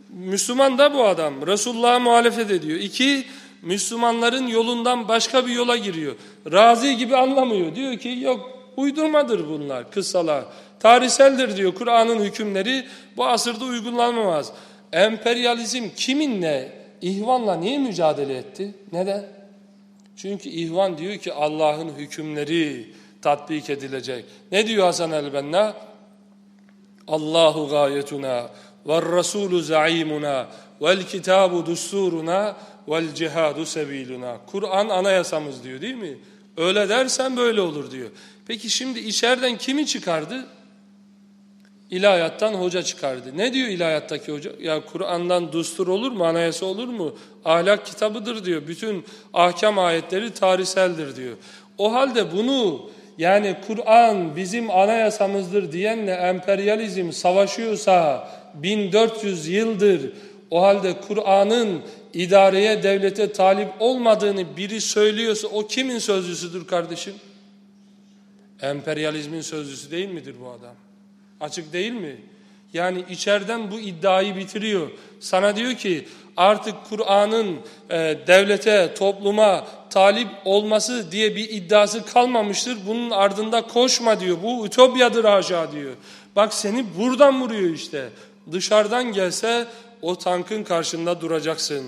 Müslüman da bu adam. Resulullah'a muhalefet ediyor. İki, Müslümanların yolundan başka bir yola giriyor. Razi gibi anlamıyor. Diyor ki yok uydurmadır bunlar kıssalar. Tarihseldir diyor Kur'an'ın hükümleri bu asırda uygulanamaz. emperyalizm kiminle, ihvanla niye mücadele etti? Neden? Çünkü ihvan diyor ki Allah'ın hükümleri tatbik edilecek. Ne diyor Hasan el-Benna? Allahu gayetuna ve Resulü zaimuna vel kitabu dusturuna vel cihadu sebiluna. Kur'an anayasamız diyor değil mi? Öyle dersen böyle olur diyor. Peki şimdi içeriden kimi çıkardı? İlahiyattan hoca çıkardı. Ne diyor ilahiyattaki hoca? Ya Kur'an'dan dustur olur mu, anayasa olur mu? Ahlak kitabıdır diyor. Bütün ahkam ayetleri tarihseldir diyor. O halde bunu yani Kur'an bizim anayasamızdır diyenle emperyalizm savaşıyorsa 1400 yıldır o halde Kur'an'ın idareye, devlete talip olmadığını biri söylüyorsa o kimin sözcüsüdür kardeşim? Emperyalizmin sözcüsü değil midir bu adam? Açık değil mi? Yani içeriden bu iddiayı bitiriyor. Sana diyor ki artık Kur'an'ın e, devlete, topluma talip olması diye bir iddiası kalmamıştır. Bunun ardında koşma diyor. Bu ütopyadır haşa diyor. Bak seni buradan vuruyor işte. Dışarıdan gelse o tankın karşında duracaksın.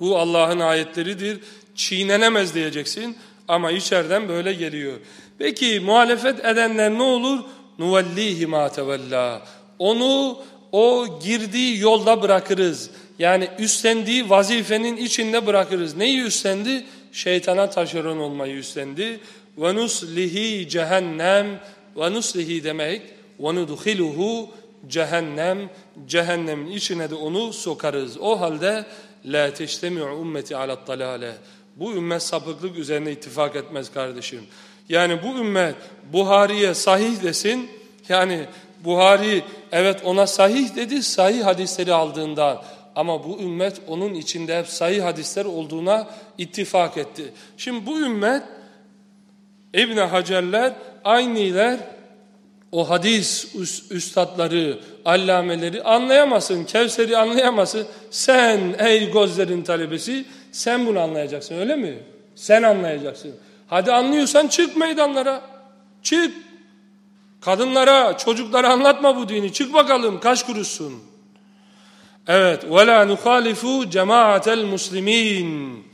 Bu Allah'ın ayetleridir. Çiğnenemez diyeceksin ama içeriden böyle geliyor. Peki muhalefet edenler ne olur? Nuvellihi ma tevella. Onu o girdiği yolda bırakırız. Yani üstlendiği vazifenin içinde bırakırız. Neyi üstlendi? Şeytana taşeron olmayı üstlendi. Ve nuslihi cehennem. Ve nuslihi demek ve nudhiluhu cehennem. Cehennemin içine de onu sokarız. O halde la teştemi'u ümmeti alat dalale. Bu ümmet sapıklık üzerine ittifak etmez kardeşim. Yani bu ümmet Buhari'ye sahih desin. Yani Buhari evet ona sahih dedi sahih hadisleri aldığından. Ama bu ümmet onun içinde hep sahih hadisler olduğuna ittifak etti. Şimdi bu ümmet İbn Hacerler, Ayniler o hadis üstadları, allameleri anlayamasın, Kevser'i anlayamasın. Sen ey gözlerin talebesi sen bunu anlayacaksın öyle mi? Sen anlayacaksın. Hadi anlıyorsan çık meydanlara. Çık. Kadınlara, çocuklara anlatma bu dini. Çık bakalım kaç kuruşsun. Evet, ve la nuhalifu cemaatel muslimin.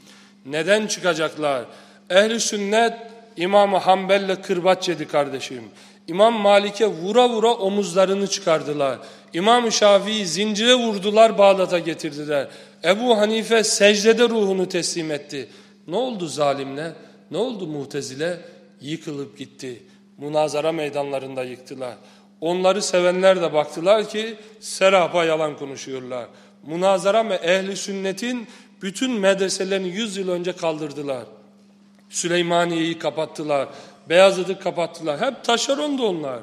Neden çıkacaklar? Ehli sünnet İmam Hanbel'le kırbaç yedi kardeşim. İmam Malik'e vura vura omuzlarını çıkardılar. İmam Şafii'yi zincire vurdular, Bağdat'a getirdiler. Ebu Hanife secdede ruhunu teslim etti. Ne oldu zalimler? Ne oldu mutezile? Yıkılıp gitti. Münazara meydanlarında yıktılar. Onları sevenler de baktılar ki serapa yalan konuşuyorlar. Münazara ve ehli sünnetin bütün medreselerini 100 yıl önce kaldırdılar. Süleymaniye'yi kapattılar. Beyazıt'ı kapattılar. Hep taşerondu onlar.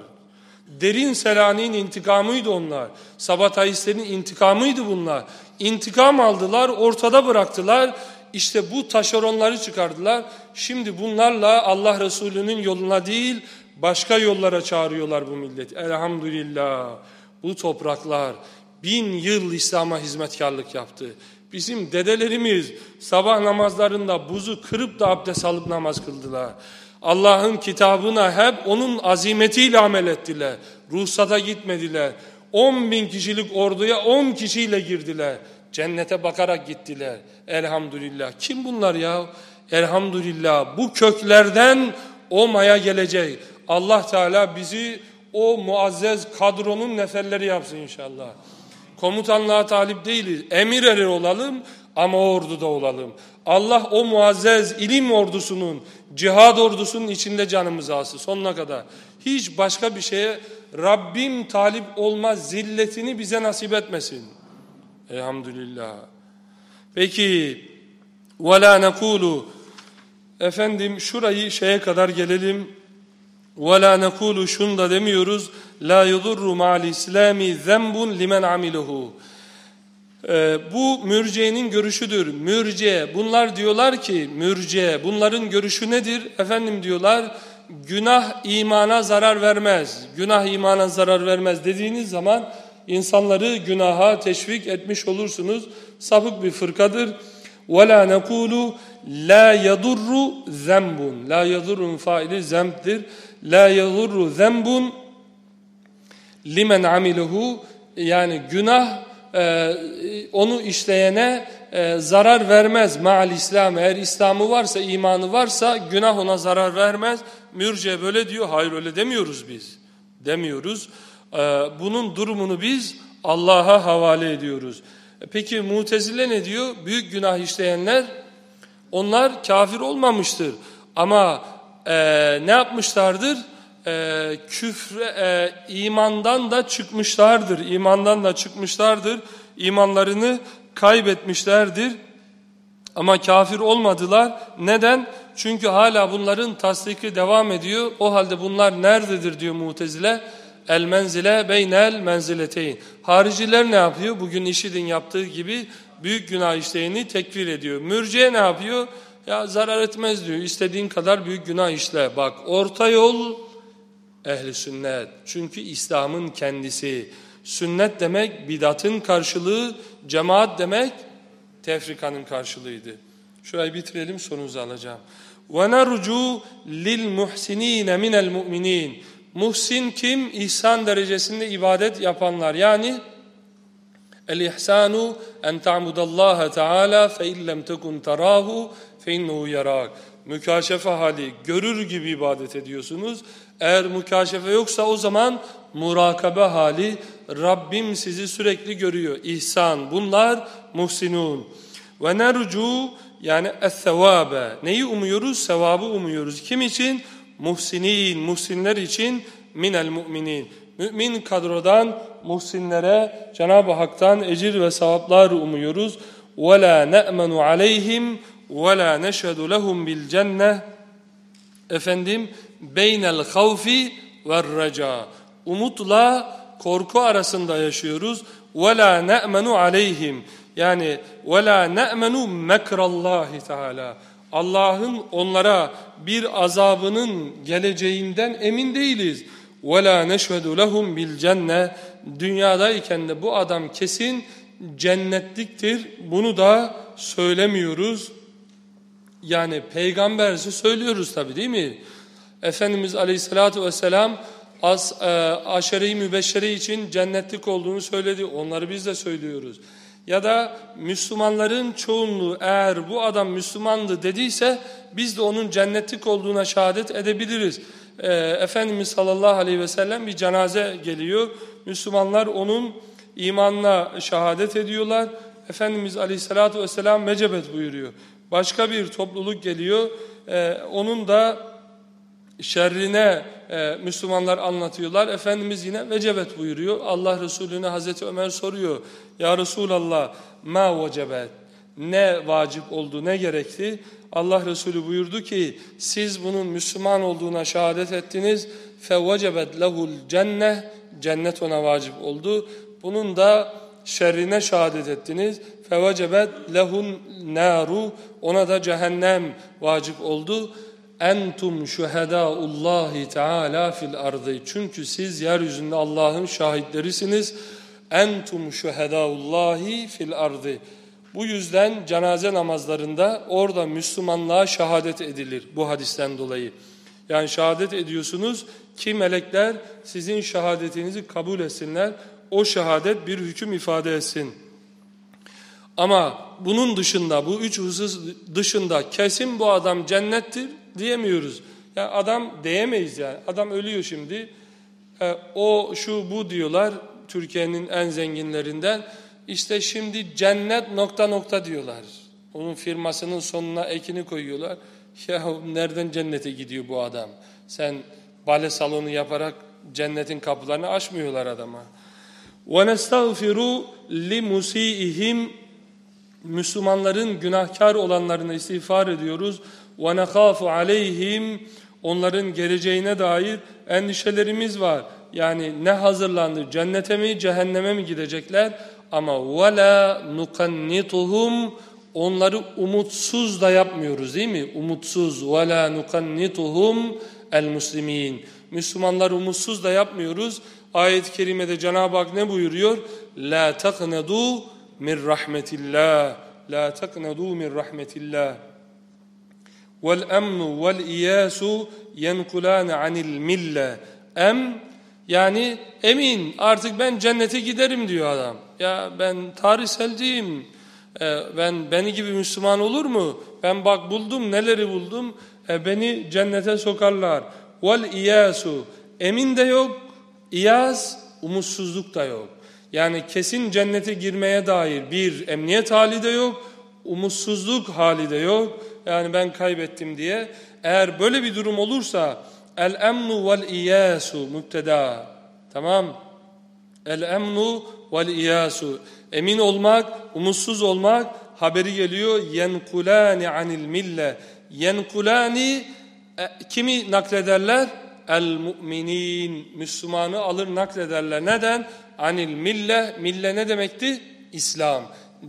Derin Selanik'in intikamıydı onlar. Sabatayistlerin intikamıydı bunlar. İntikam aldılar, ortada bıraktılar. İşte bu taşeronları çıkardılar. Şimdi bunlarla Allah Resulü'nün yoluna değil, başka yollara çağırıyorlar bu millet. Elhamdülillah bu topraklar bin yıl İslam'a hizmetkarlık yaptı. Bizim dedelerimiz sabah namazlarında buzu kırıp da abdest alıp namaz kıldılar. Allah'ın kitabına hep onun azimetiyle amel ettiler. Ruhsata gitmediler. 10 bin kişilik orduya 10 kişiyle girdiler. Cennete bakarak gittiler. Elhamdülillah. Kim bunlar ya? Elhamdülillah. Bu köklerden o maya gelecek. Allah Teala bizi o muazzez kadronun neferleri yapsın inşallah. Komutanlığa talip değiliz. Emir erir olalım ama orduda olalım. Allah o muazzez ilim ordusunun, cihad ordusunun içinde canımızı alsın sonuna kadar. Hiç başka bir şeye Rabbim talip olma zilletini bize nasip etmesin. Elhamdülillah. Peki وَلَا نَقُولُ Efendim şurayı şeye kadar gelelim. وَلَا نَقُولُ şunu da demiyoruz. لَا يُضُرُّ مَعَ الْاِسْلَامِ ذَنْبٌ لِمَنْ عَمِلُهُ ee, bu mürciyenin görüşüdür. Mürciye bunlar diyorlar ki mürciye bunların görüşü nedir? Efendim diyorlar günah imana zarar vermez. Günah imana zarar vermez dediğiniz zaman insanları günaha teşvik etmiş olursunuz. Sapık bir fırkadır. وَلَا نَقُولُ لَا يَضُرُّ ذَنْبٌ لَا يَضُرُّ faili zembdir. la yagurru zenbun limen amilehu yani günah e, onu işleyene e, zarar vermez. Maal İslam eğer İslam'ı varsa imanı varsa günah ona zarar vermez. Mürce böyle diyor hayır öyle demiyoruz biz. Demiyoruz. E, bunun durumunu biz Allah'a havale ediyoruz. E, peki mutezile ne diyor? Büyük günah işleyenler onlar kafir olmamıştır. Ama e, ne yapmışlardır? E, küfre, e, imandan da çıkmışlardır. İmandan da çıkmışlardır. İmanlarını kaybetmişlerdir. Ama kafir olmadılar. Neden? Çünkü hala bunların tasdiki devam ediyor. O halde bunlar nerededir diyor Mutezile. El menzile beynel menzileteyn. Hariciler ne yapıyor? Bugün işidin yaptığı gibi büyük günah işleyeni tekfir ediyor. Mürciye ne yapıyor? Ya zarar etmez diyor. İstediğin kadar büyük günah işle. Bak orta yol ehli sünnet. Çünkü İslam'ın kendisi. Sünnet demek bidatın karşılığı, cemaat demek tefrikanın karşılığıydı. Şurayı bitirelim sorunuzu alacağım. وَنَرْجُوا لِلْمُحْسِن۪ينَ مِنَ الْمُؤْمِن۪ينَ Muhsin kim? İhsan derecesinde ibadet yapanlar. Yani el-ihsanu en ta'budallaha teala fe illem tekun tarahu fe innehu yarak. Mükaşefe hali görür gibi ibadet ediyorsunuz. Eğer mükaşefe yoksa o zaman murakabe hali Rabbim sizi sürekli görüyor. İhsan bunlar muhsinun. Ve nercu yani es-sevabe. Neyi umuyoruz? Sevabı umuyoruz. Kim için? Muhsinin, muhsinler için minel müminin. Mümin kadrodan muhsinlere Cenab-ı Hak'tan ecir ve sevaplar umuyoruz. وَلَا نَأْمَنُ عَلَيْهِمْ وَلَا نَشَهَدُ لَهُمْ بِالْجَنَّةِ Efendim, beynel havfi ve reca. Umutla korku arasında yaşıyoruz. وَلَا نَأْمَنُ عَلَيْهِمْ Yani وَلَا نَأْمَنُ مَكْرَ اللّٰهِ Teala. Allah'ın onlara bir azabının geleceğinden emin değiliz. وَلَا نَشْهَدُ لَهُمْ بِالْجَنَّةِ Dünyadayken de bu adam kesin cennetliktir. Bunu da söylemiyoruz. Yani peygambersi söylüyoruz tabi değil mi? Efendimiz Aleyhisselatü Vesselam as, e, aşere-i mübeşşere için cennetlik olduğunu söyledi. Onları biz de söylüyoruz. Ya da Müslümanların çoğunluğu eğer bu adam Müslümandı dediyse biz de onun cennetlik olduğuna şehadet edebiliriz. E, Efendimiz sallallahu aleyhi ve sellem bir cenaze geliyor. Müslümanlar onun imanına şehadet ediyorlar. Efendimiz aleyhissalatü vesselam mecebet buyuruyor başka bir topluluk geliyor. E, onun da şerrine e, Müslümanlar anlatıyorlar. Efendimiz yine vecebet buyuruyor. Allah Resulüne Hazreti Ömer soruyor. Ya Resulallah ma vecebet? Ne vacip oldu, ne gerekti? Allah Resulü buyurdu ki siz bunun Müslüman olduğuna şehadet ettiniz. Fevecebet lehul cenneh. Cennet ona vacip oldu. Bunun da şerrine şehadet ettiniz fevecebet lehun naru ona da cehennem vacip oldu. Entum şuhedaullahi teala fil ardı. Çünkü siz yeryüzünde Allah'ın şahitlerisiniz. Entum şuhedaullahi fil ardı. Bu yüzden cenaze namazlarında orada Müslümanlığa şehadet edilir bu hadisten dolayı. Yani şehadet ediyorsunuz ki melekler sizin şehadetinizi kabul etsinler. O şehadet bir hüküm ifade etsin.'' Ama bunun dışında, bu üç husus dışında kesin bu adam cennettir diyemiyoruz. Ya adam diyemeyiz yani. Adam ölüyor şimdi. E, o şu bu diyorlar Türkiye'nin en zenginlerinden. İşte şimdi cennet nokta nokta diyorlar. Onun firmasının sonuna ekini koyuyorlar. Ya nereden cennete gidiyor bu adam? Sen bale salonu yaparak cennetin kapılarını açmıyorlar adama. وَنَسْتَغْفِرُوا لِمُسِيئِهِمْ Müslümanların günahkar olanlarına istiğfar ediyoruz. وَنَخَافُ عَلَيْهِمْ Onların geleceğine dair endişelerimiz var. Yani ne hazırlandı? Cennete mi, cehenneme mi gidecekler? Ama وَلَا نُقَنِّتُهُمْ Onları umutsuz da yapmıyoruz değil mi? Umutsuz. وَلَا نُقَنِّتُهُمْ el-muslimin. Müslümanlar umutsuz da yapmıyoruz. Ayet-i kerimede Cenab-ı Hak ne buyuruyor? La taqnadu min rahmetillah. La taqnadu min rahmetillah. Vel emnu vel iyasu yenkulane anil mille. Em Yani emin artık ben cennete giderim diyor adam. Ya ben tarihselciyim. Ee, ben beni gibi Müslüman olur mu? Ben bak buldum neleri buldum. E, beni cennete sokarlar. Vel iyasu. Emin de yok. İyaz umutsuzluk da yok. Yani kesin cennete girmeye dair bir emniyet hali de yok. Umutsuzluk hali de yok. Yani ben kaybettim diye. Eğer böyle bir durum olursa el emnu vel iyasu müpteda. Tamam. El emnu vel iyasu. Emin olmak, umutsuz olmak haberi geliyor. Yenkulani anil mille. Yenkulani e, kimi naklederler? El müminin. Müslümanı alır naklederler. Neden? Anil mille. Mille ne demekti? İslam.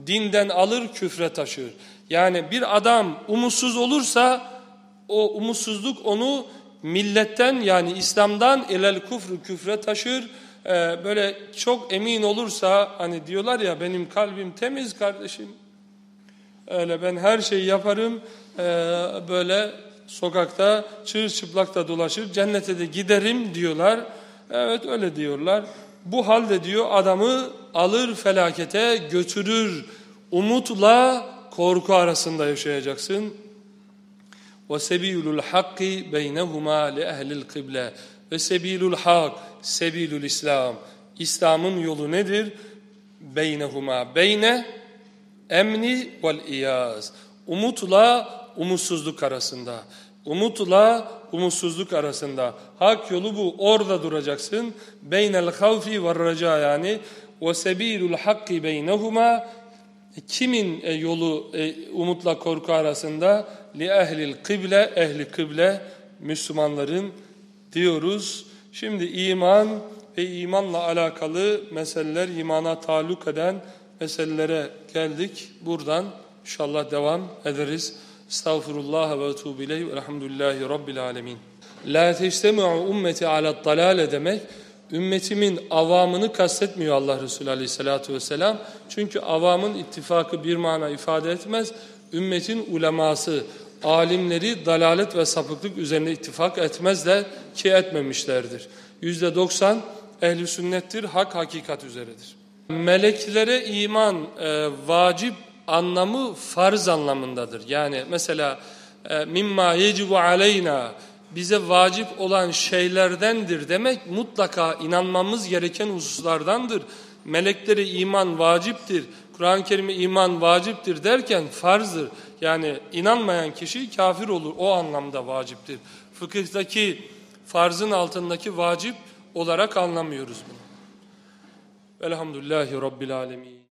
Dinden alır küfre taşır. Yani bir adam umutsuz olursa o umutsuzluk onu milletten yani İslam'dan ilel kufru küfre taşır. Ee, böyle çok emin olursa hani diyorlar ya benim kalbim temiz kardeşim. Öyle ben her şeyi yaparım ee, böyle sokakta çırılçıplak da dolaşır cennete de giderim diyorlar. Evet öyle diyorlar. Bu halde diyor adamı alır felakete götürür. Umutla korku arasında yaşayacaksın. Ve sebilul hakki beynehuma li ehlil kıble. Ve sebilul hak, sebilul İslam. İslam'ın yolu nedir? Beynehuma beyne emni vel iyaz. Umutla umutsuzluk arasında. Umutla umutsuzluk arasında. Hak yolu bu. Orada duracaksın. Beynel havfi ve raca yani. Ve sebilul hakki beynehuma. Kimin e, yolu e, umutla korku arasında? Li ehlil kıble, ehli kıble, Müslümanların diyoruz. Şimdi iman ve imanla alakalı meseleler, imana taluk eden meselelere geldik. Buradan inşallah devam ederiz. Estağfurullah ve etubu ileyh elhamdülillahi rabbil alemin. La teştemi'u ummeti ala dalale demek, ümmetimin avamını kastetmiyor Allah Resulü aleyhissalatu vesselam. Çünkü avamın ittifakı bir mana ifade etmez. Ümmetin uleması, alimleri dalalet ve sapıklık üzerine ittifak etmezler ki etmemişlerdir. Yüzde doksan ehli sünnettir, hak hakikat üzeredir. Meleklere iman e, vacip anlamı farz anlamındadır. Yani mesela e, mimma yecibu aleyna bize vacip olan şeylerdendir demek mutlaka inanmamız gereken hususlardandır. Meleklere iman vaciptir, Kur'an-ı Kerim'e iman vaciptir derken farzdır. Yani inanmayan kişi kafir olur o anlamda vaciptir. Fıkıhtaki farzın altındaki vacip olarak anlamıyoruz bunu. Velhamdülillahi Rabbil Alemin.